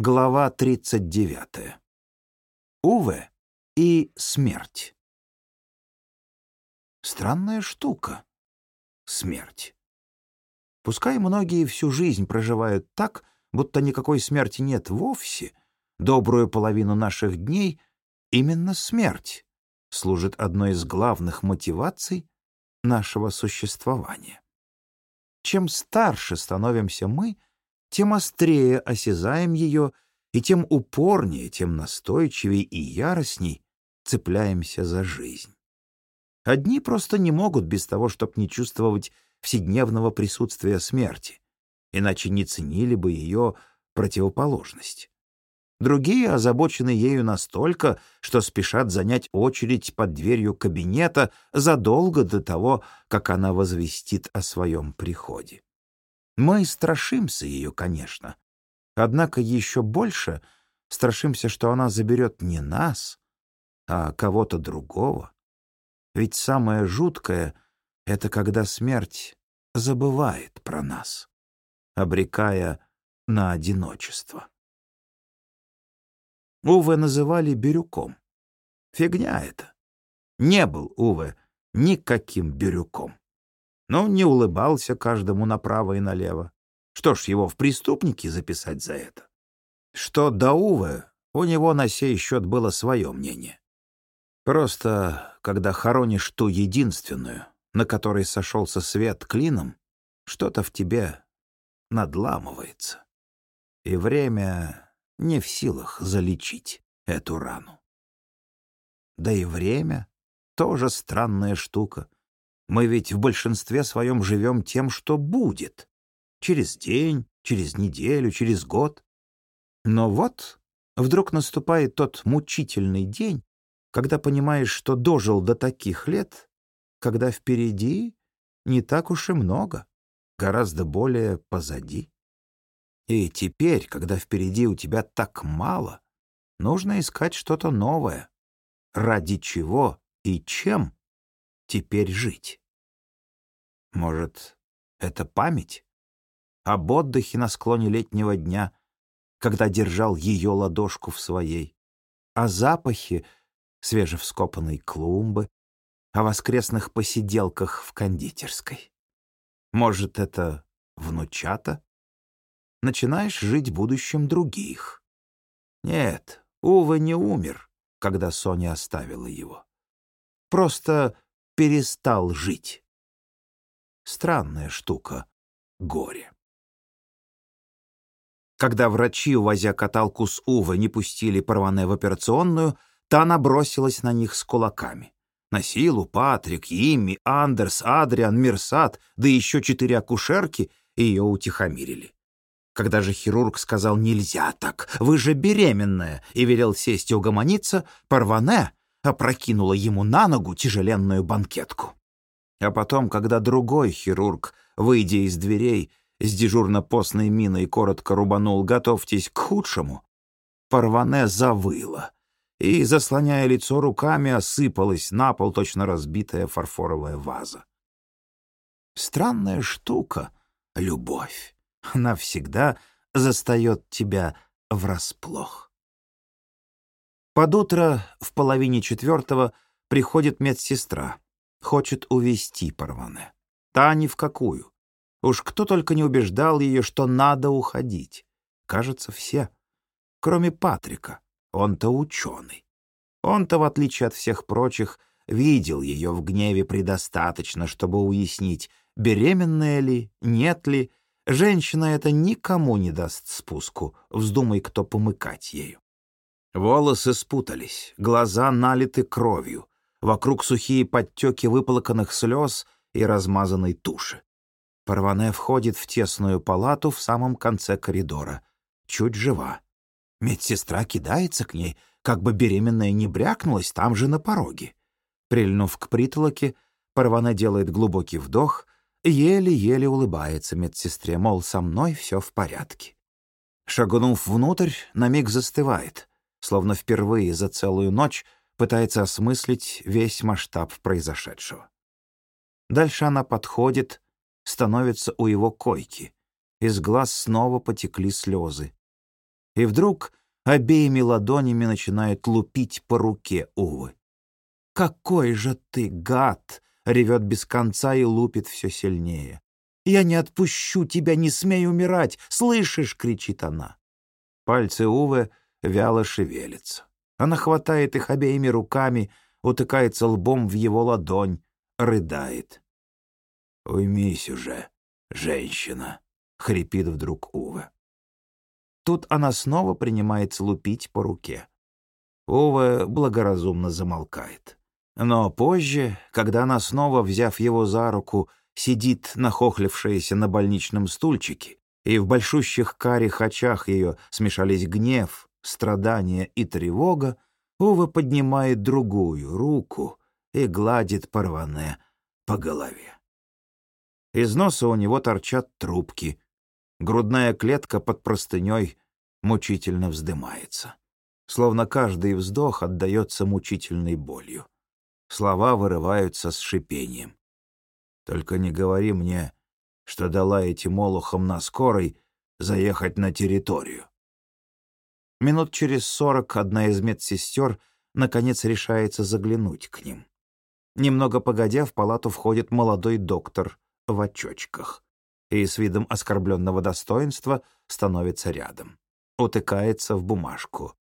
Глава 39. Уве и смерть. Странная штука — смерть. Пускай многие всю жизнь проживают так, будто никакой смерти нет вовсе, добрую половину наших дней именно смерть служит одной из главных мотиваций нашего существования. Чем старше становимся мы — тем острее осязаем ее, и тем упорнее, тем настойчивее и яростней цепляемся за жизнь. Одни просто не могут без того, чтобы не чувствовать вседневного присутствия смерти, иначе не ценили бы ее противоположность. Другие озабочены ею настолько, что спешат занять очередь под дверью кабинета задолго до того, как она возвестит о своем приходе. Мы страшимся ее, конечно. Однако еще больше страшимся, что она заберет не нас, а кого-то другого. Ведь самое жуткое — это когда смерть забывает про нас, обрекая на одиночество. Уве называли Бирюком. Фигня это. Не был Уве никаким Бирюком но не улыбался каждому направо и налево. Что ж, его в преступники записать за это? Что до Уве, у него на сей счет было свое мнение. Просто, когда хоронишь ту единственную, на которой сошелся свет клином, что-то в тебе надламывается. И время не в силах залечить эту рану. Да и время — тоже странная штука — мы ведь в большинстве своем живем тем, что будет. Через день, через неделю, через год. Но вот вдруг наступает тот мучительный день, когда понимаешь, что дожил до таких лет, когда впереди не так уж и много, гораздо более позади. И теперь, когда впереди у тебя так мало, нужно искать что-то новое. Ради чего и чем теперь жить? Может, это память? Об отдыхе на склоне летнего дня, когда держал ее ладошку в своей, о запахе свежевскопанной клумбы, о воскресных посиделках в кондитерской. Может, это внучата? Начинаешь жить будущим других. Нет, Ува не умер, когда Соня оставила его. Просто перестал жить. Странная штука — горе. Когда врачи, увозя каталку с Увы, не пустили Парване в операционную, та она бросилась на них с кулаками. На силу Патрик, Имми, Андерс, Адриан, Мирсат, да еще четыре акушерки ее утихомирили. Когда же хирург сказал «нельзя так, вы же беременная» и велел сесть и угомониться, Парване опрокинула ему на ногу тяжеленную банкетку. А потом, когда другой хирург, выйдя из дверей, с дежурно-постной миной коротко рубанул «Готовьтесь к худшему», Парване завыла и, заслоняя лицо руками, осыпалась на пол точно разбитая фарфоровая ваза. Странная штука — любовь. Она всегда застает тебя врасплох. Под утро в половине четвертого приходит медсестра — Хочет увести Парване. Та ни в какую. Уж кто только не убеждал ее, что надо уходить. Кажется, все. Кроме Патрика. Он-то ученый. Он-то, в отличие от всех прочих, видел ее в гневе предостаточно, чтобы уяснить, беременная ли, нет ли. Женщина эта никому не даст спуску, вздумай кто помыкать ею. Волосы спутались, глаза налиты кровью, Вокруг сухие подтеки выплаканных слез и размазанной туши. Парване входит в тесную палату в самом конце коридора. Чуть жива. Медсестра кидается к ней, как бы беременная не брякнулась там же на пороге. Прильнув к притолоке, Парване делает глубокий вдох, еле-еле улыбается медсестре, мол, со мной все в порядке. Шагнув внутрь, на миг застывает, словно впервые за целую ночь пытается осмыслить весь масштаб произошедшего. Дальше она подходит, становится у его койки. Из глаз снова потекли слезы. И вдруг обеими ладонями начинает лупить по руке Увы. «Какой же ты гад!» — ревет без конца и лупит все сильнее. «Я не отпущу тебя, не смей умирать! Слышишь?» — кричит она. Пальцы Увы вяло шевелятся. Она хватает их обеими руками, утыкается лбом в его ладонь, рыдает. «Уймись уже, женщина!» — хрипит вдруг Уве. Тут она снова принимается лупить по руке. Уве благоразумно замолкает. Но позже, когда она снова, взяв его за руку, сидит нахохлившаяся на больничном стульчике, и в большущих карих очах ее смешались гнев, страдание и тревога, Ува поднимает другую руку и гладит Парване по голове. Из носа у него торчат трубки, грудная клетка под простыней мучительно вздымается. Словно каждый вздох отдается мучительной болью. Слова вырываются с шипением. «Только не говори мне, что дала этим молохам на скорой заехать на территорию». Минут через сорок одна из медсестер наконец решается заглянуть к ним. Немного погодя, в палату входит молодой доктор в очочках и с видом оскорбленного достоинства становится рядом. Утыкается в бумажку.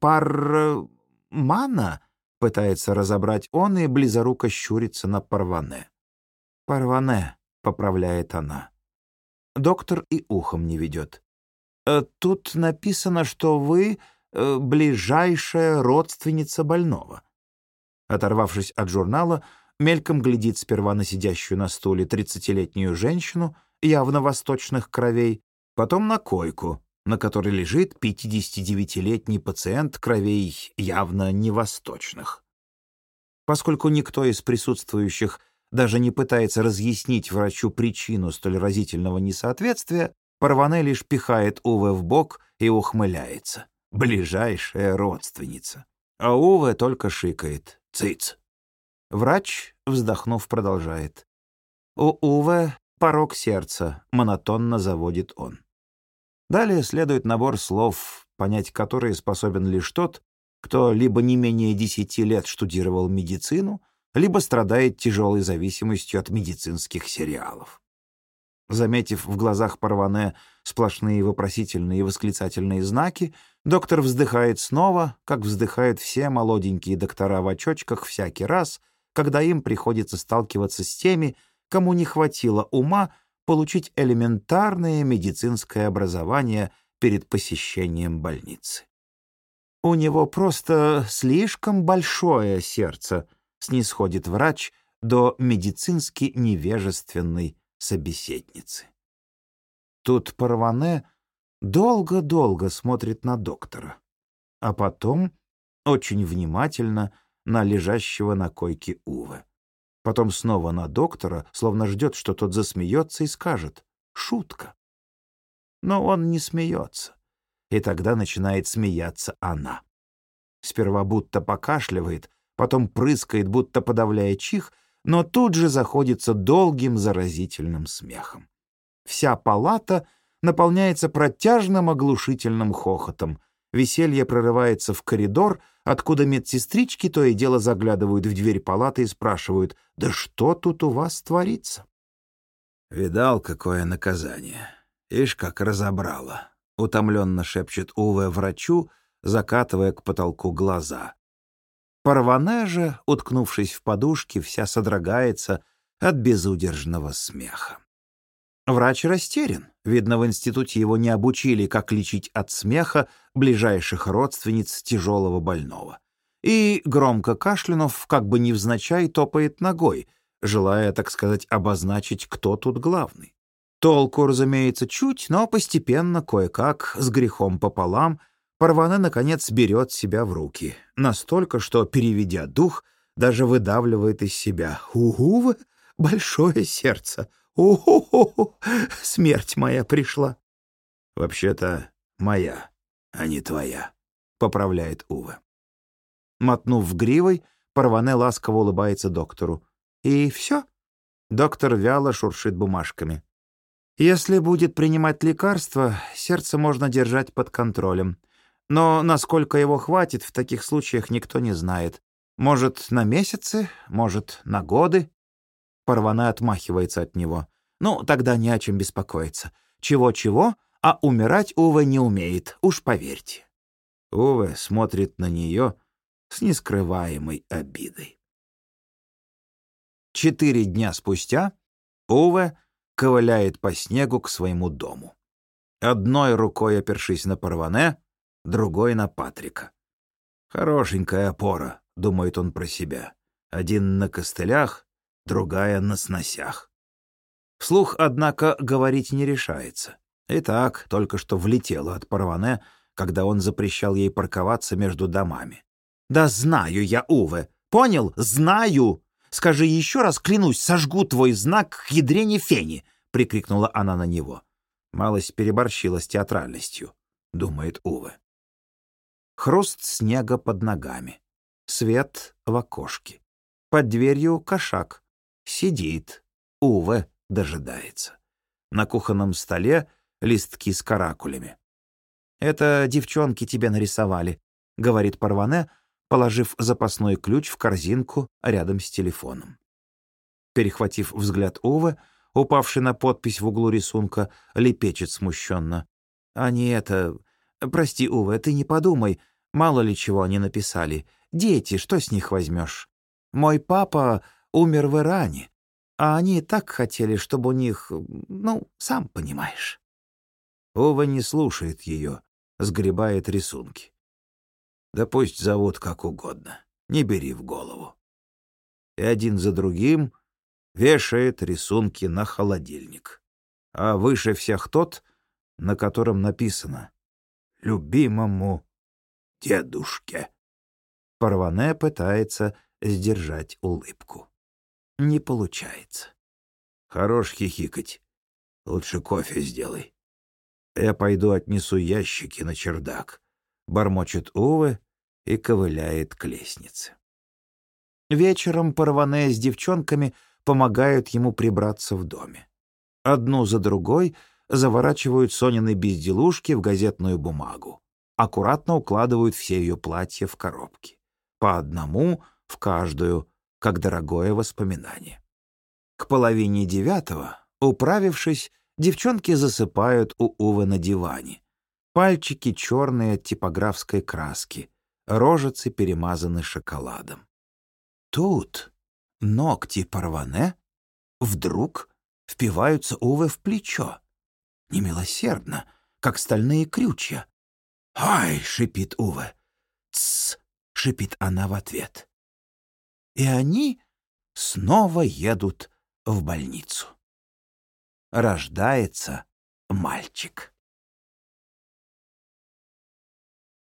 «Пар... мана?» Пытается разобрать он и близоруко щурится на Парване. «Парване», — поправляет она. Доктор и ухом не ведет. «Э, «Тут написано, что вы э, ближайшая родственница больного». Оторвавшись от журнала, мельком глядит сперва на сидящую на стуле тридцатилетнюю женщину, явно восточных кровей, потом на койку, на которой лежит 59-летний пациент кровей явно невосточных. Поскольку никто из присутствующих даже не пытается разъяснить врачу причину столь разительного несоответствия, Парване лишь пихает Уве в бок и ухмыляется. Ближайшая родственница. А Уве только шикает. Цыц. Врач, вздохнув, продолжает. У Уве порог сердца, монотонно заводит он. Далее следует набор слов, понять которые способен лишь тот, кто либо не менее десяти лет штудировал медицину, либо страдает тяжелой зависимостью от медицинских сериалов. Заметив в глазах Парване сплошные вопросительные и восклицательные знаки, доктор вздыхает снова, как вздыхают все молоденькие доктора в очочках всякий раз, когда им приходится сталкиваться с теми, кому не хватило ума получить элементарное медицинское образование перед посещением больницы. «У него просто слишком большое сердце», — снисходит врач до медицински невежественной собеседницы. Тут Парване долго-долго смотрит на доктора, а потом очень внимательно на лежащего на койке Уве. Потом снова на доктора, словно ждет, что тот засмеется и скажет «шутка». Но он не смеется. И тогда начинает смеяться она. Сперва будто покашливает, потом прыскает, будто подавляя чих, но тут же заходится долгим заразительным смехом. Вся палата наполняется протяжным оглушительным хохотом. Веселье прорывается в коридор, откуда медсестрички то и дело заглядывают в дверь палаты и спрашивают, «Да что тут у вас творится?» «Видал, какое наказание? Ишь, как разобрала!» — утомленно шепчет Уве врачу, закатывая к потолку глаза. Парване же, уткнувшись в подушки, вся содрогается от безудержного смеха. Врач растерян. Видно, в институте его не обучили, как лечить от смеха ближайших родственниц тяжелого больного. И, громко кашлянув, как бы невзначай топает ногой, желая, так сказать, обозначить, кто тут главный. Толку, разумеется, чуть, но постепенно, кое-как, с грехом пополам, Парване, наконец, берет себя в руки. Настолько, что, переведя дух, даже выдавливает из себя «Угу, большое сердце! «О-хо-хо! Смерть моя пришла!» «Вообще-то моя, а не твоя», — поправляет Ува. Мотнув гривой, Парване ласково улыбается доктору. «И все?» Доктор вяло шуршит бумажками. Если будет принимать лекарства, сердце можно держать под контролем. Но насколько его хватит, в таких случаях никто не знает. Может, на месяцы, может, на годы. Парвана отмахивается от него. Ну, тогда не о чем беспокоиться. Чего-чего, а умирать Уве не умеет, уж поверьте. Уве смотрит на нее с нескрываемой обидой. Четыре дня спустя Уве ковыляет по снегу к своему дому. Одной рукой опершись на Парване, другой — на Патрика. «Хорошенькая опора», — думает он про себя. Один на костылях, другая на сносях. Вслух, однако, говорить не решается. И так только что влетела от Парване, когда он запрещал ей парковаться между домами. «Да знаю я, Уве! Понял? Знаю! Скажи еще раз, клянусь, сожгу твой знак к ядрене фени!» — прикрикнула она на него. Малость переборщила с театральностью, — думает Уве. Хруст снега под ногами. Свет в окошке. Под дверью кошак. Сидит. Уве дожидается. На кухонном столе листки с каракулями. «Это девчонки тебе нарисовали», — говорит Парване, положив запасной ключ в корзинку рядом с телефоном. Перехватив взгляд Увы, упавший на подпись в углу рисунка, лепечет смущенно. «Они это... Прости, Увы, ты не подумай, мало ли чего они написали. Дети, что с них возьмешь? Мой папа умер в Иране, а они так хотели, чтобы у них... Ну, сам понимаешь». Ова не слушает ее, сгребает рисунки. Да пусть зовут как угодно, не бери в голову. И один за другим вешает рисунки на холодильник. А выше всех тот, на котором написано «Любимому дедушке». Парване пытается сдержать улыбку. Не получается. Хорош хихикать. Лучше кофе сделай. Я пойду отнесу ящики на чердак бормочет Уве и ковыляет к лестнице. Вечером Парване с девчонками помогают ему прибраться в доме. Одну за другой заворачивают Сонины безделушки в газетную бумагу. Аккуратно укладывают все ее платья в коробки. По одному в каждую, как дорогое воспоминание. К половине девятого, управившись, девчонки засыпают у Увы на диване, Пальчики черные от типографской краски, рожицы перемазаны шоколадом. Тут ногти порване вдруг впиваются Уве в плечо. Немилосердно, как стальные крючья. «Ай!» — шипит Уве. «Тсс!» — шипит она в ответ. И они снова едут в больницу. Рождается мальчик.